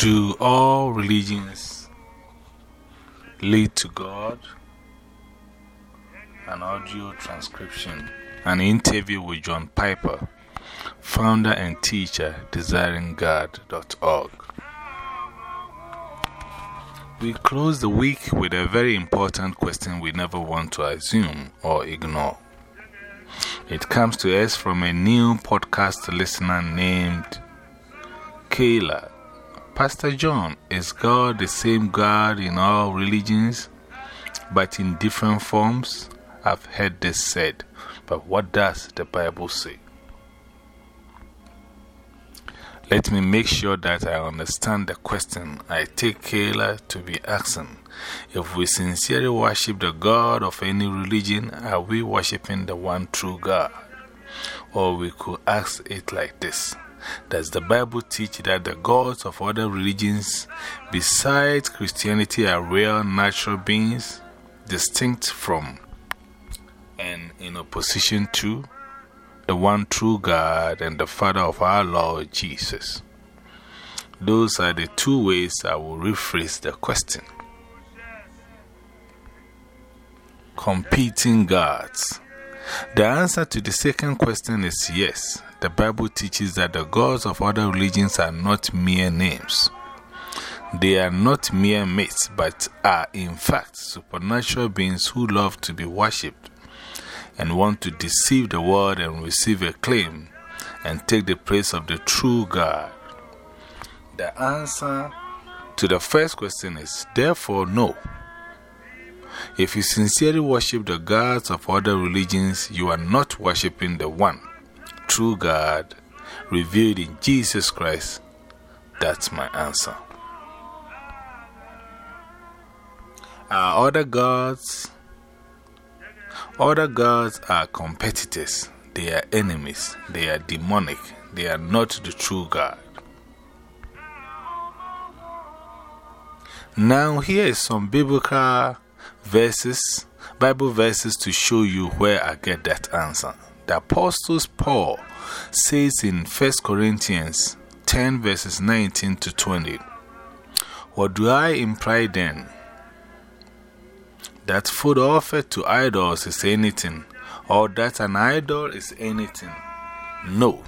Do all religions lead to God? An audio transcription, an interview with John Piper, founder and teacher, desiringgod.org. We close the week with a very important question we never want to assume or ignore. It comes to us from a new podcast listener named Kayla. Pastor John, is God the same God in all religions, but in different forms? I've heard this said, but what does the Bible say? Let me make sure that I understand the question I take Kayla to be asking. If we sincerely worship the God of any religion, are we worshiping the one true God? Or we could ask it like this does the Bible teach that the gods of other religions besides Christianity are real natural beings, distinct from and in opposition to the one true God and the Father of our Lord Jesus? Those are the two ways I will rephrase the question. Competing gods. The answer to the second question is yes the Bible teaches that the gods of other religions are not mere names. They are not mere myths, but are in fact supernatural beings who love to be worshipped and want to deceive the world and receive acclaim and take the place of the true God. The answer to the first question is therefore no. If you sincerely worship the gods of other religions, you are not worshipping the one true God revealed in Jesus Christ? That's my answer. Other gods? Other gods are competitors, they are enemies, they are demonic, they are not the true God. Now, here is some biblical verses, Bible verses to show you where I get that answer the Apostle Paul says in 1 Corinthians 10 verses 19 to 20. What do I imply then? That food offered to idols is anything, or that an idol is anything? No.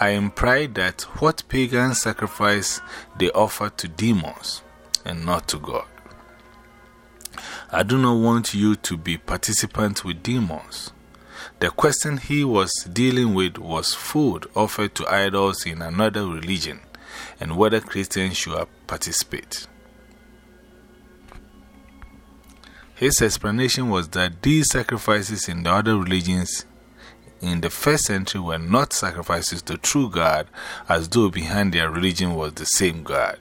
I imply that what pagans sacrifice they offer to demons and not to God. I do not want you to be participants with demons. The question he was dealing with was food offered to idols in another religion and whether Christians should participate. His explanation was that these sacrifices in the other religions in the first century were not sacrifices to true God, as though behind their religion was the same God.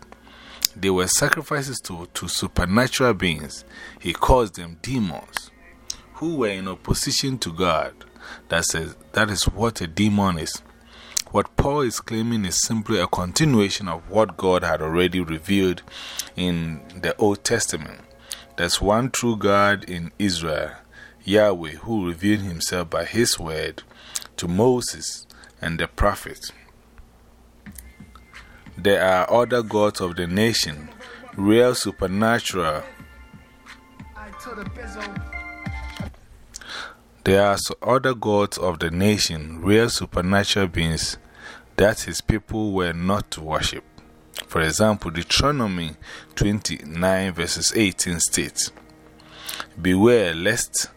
They were sacrifices to, to supernatural beings. He calls them demons, who were in opposition to God. That, says, that is what a demon is. What Paul is claiming is simply a continuation of what God had already revealed in the Old Testament. There's one true God in Israel, Yahweh, who revealed himself by his word to Moses and the prophets. There are other gods of the nation, real supernatural. There are other gods of the nation, real supernatural beings that his people were not to worship. For example, Deuteronomy 29 verses 18 states, Beware lest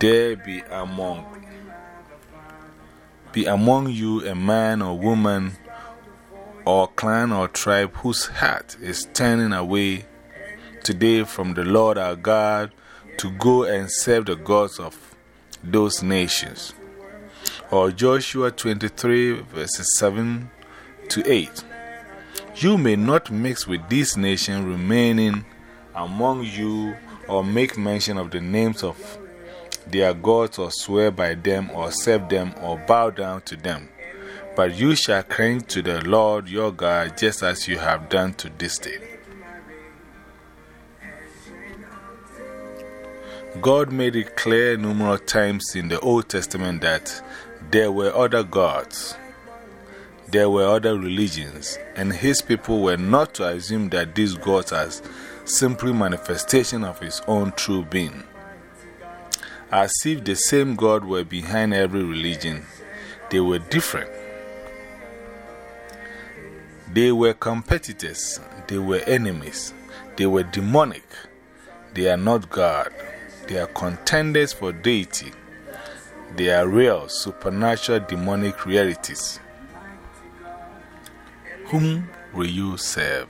there be among, be among you a man or woman or clan or tribe whose heart is turning away today from the Lord our God to go and serve the gods of those nations. Or Joshua 23, verses 7 to 8. You may not mix with these nations remaining among you or make mention of the names of their gods or swear by them or serve them or bow down to them. But you shall cling to the Lord your God just as you have done to this day. God made it clear numerous times in the Old Testament that there were other gods, there were other religions, and his people were not to assume that these gods are simply manifestation of his own true being. As if the same God were behind every religion, they were different. They were competitors, they were enemies, they were demonic, they are not God. They are contenders for deity. They are real, supernatural, demonic realities. Whom will you serve?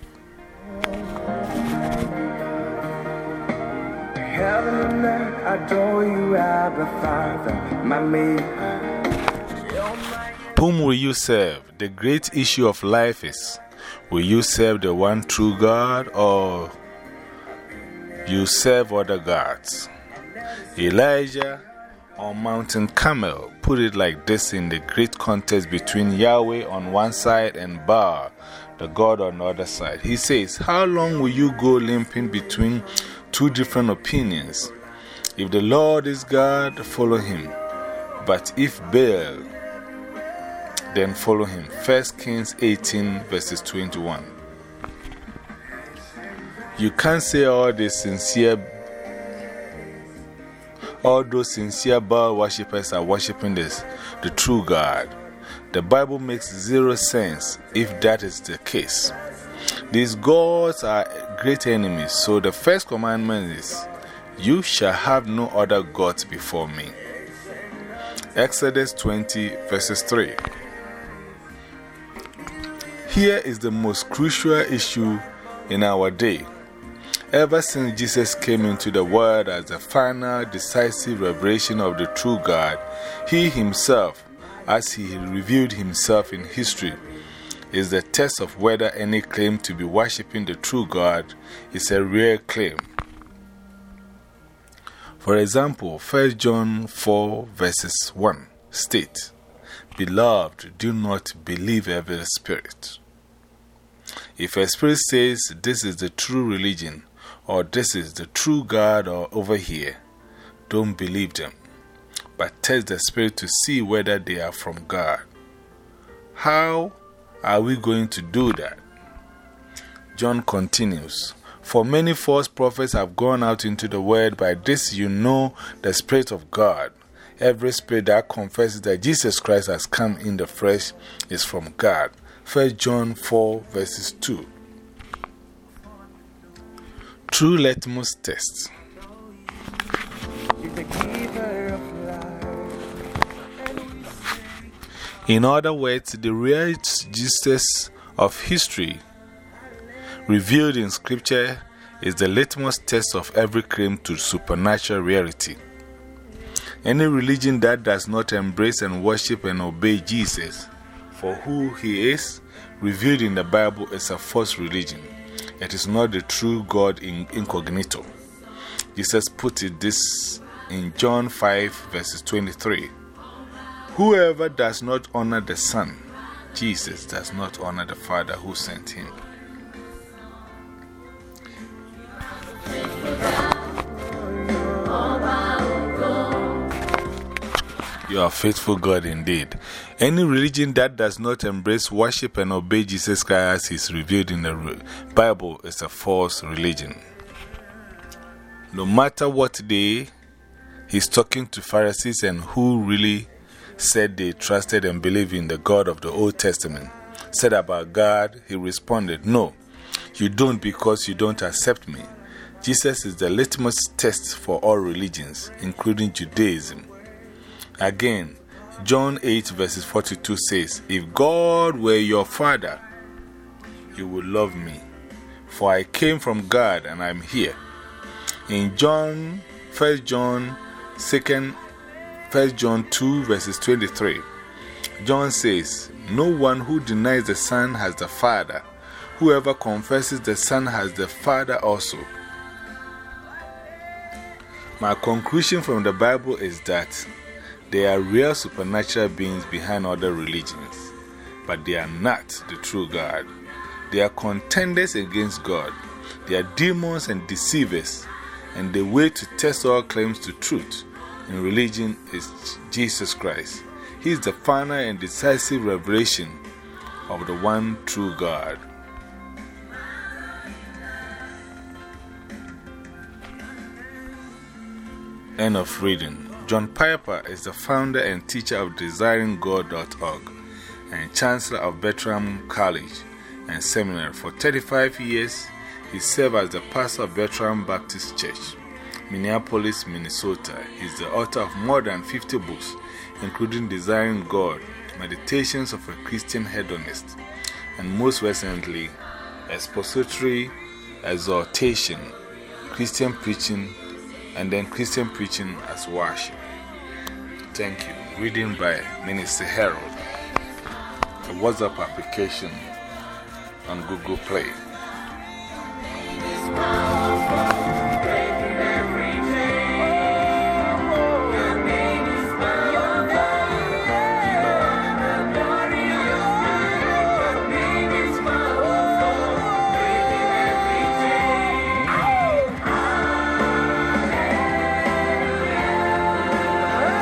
Heaven adore you, Abba Father, my Maker. Whom will you serve? The great issue of life is will you serve the one true God or you serve other gods? Elijah on Mountain Carmel put it like this in the great contest between Yahweh on one side and Baal, the God on the other side. He says, How long will you go limping between two different opinions? If the Lord is God, follow him. But if Baal, then follow him. 1 Kings 18, verses 21. You can't say all the sincere all those sincere Baal worshippers are worshipping this, the true God. The Bible makes zero sense if that is the case. These gods are great enemies, so the first commandment is, You shall have no other gods before me. Exodus 20, verses 3. Here is the most crucial issue in our day. Ever since Jesus came into the world as the final decisive revelation of the true God, He Himself, as He revealed Himself in history, is the test of whether any claim to be worshipping the true God is a real claim. For example, 1 John 4 verses 1 states, Beloved, do not believe every spirit. If a spirit says this is the true religion, or this is the true God or over here, don't believe them, but test the Spirit to see whether they are from God. How are we going to do that? John continues For many false prophets have gone out into the world, by this you know the Spirit of God. Every spirit that confesses that Jesus Christ has come in the flesh is from God. 1 John 4 verses 2. True litmus test. In other words, the real Jesus of history revealed in Scripture is the litmus test of every claim to supernatural reality. Any religion that does not embrace and worship and obey Jesus for who he is, revealed in the Bible, is a false religion. It is not the true God in incognito. Jesus put it this in John 5, verses 23. Whoever does not honor the Son, Jesus, does not honor the Father who sent him. You are faithful God indeed. Any religion that does not embrace, worship, and obey Jesus Christ as is revealed in the Bible is a false religion. No matter what day he's talking to Pharisees and who really said they trusted and believed in the God of the Old Testament, said about God, he responded, No, you don't because you don't accept me. Jesus is the litmus test for all religions, including Judaism. Again, John 8 verses 42 says, If God were your father, you would love me, for I came from God and I'm here. In John 1 John, 2nd, 1 John 2, verses 23. John says, No one who denies the Son has the Father. Whoever confesses the Son has the Father also. My conclusion from the Bible is that there are real supernatural beings behind other religions, but they are not the true God. They are contenders against God. They are demons and deceivers, and the way to test all claims to truth in religion is Jesus Christ. He is the final and decisive revelation of the one true God. End of reading. John Piper is the founder and teacher of DesiringGod.org and Chancellor of Bethlehem College and Seminary. For 35 years, he served as the pastor of Bethlehem Baptist Church, Minneapolis, Minnesota. He is the author of more than 50 books, including Desiring God, Meditations of a Christian Hedonist, and most recently, Expository Exhortation, Christian Preaching and then Christian preaching as worship. Thank you. Reading by Minister Harold. A WhatsApp application on Google Play.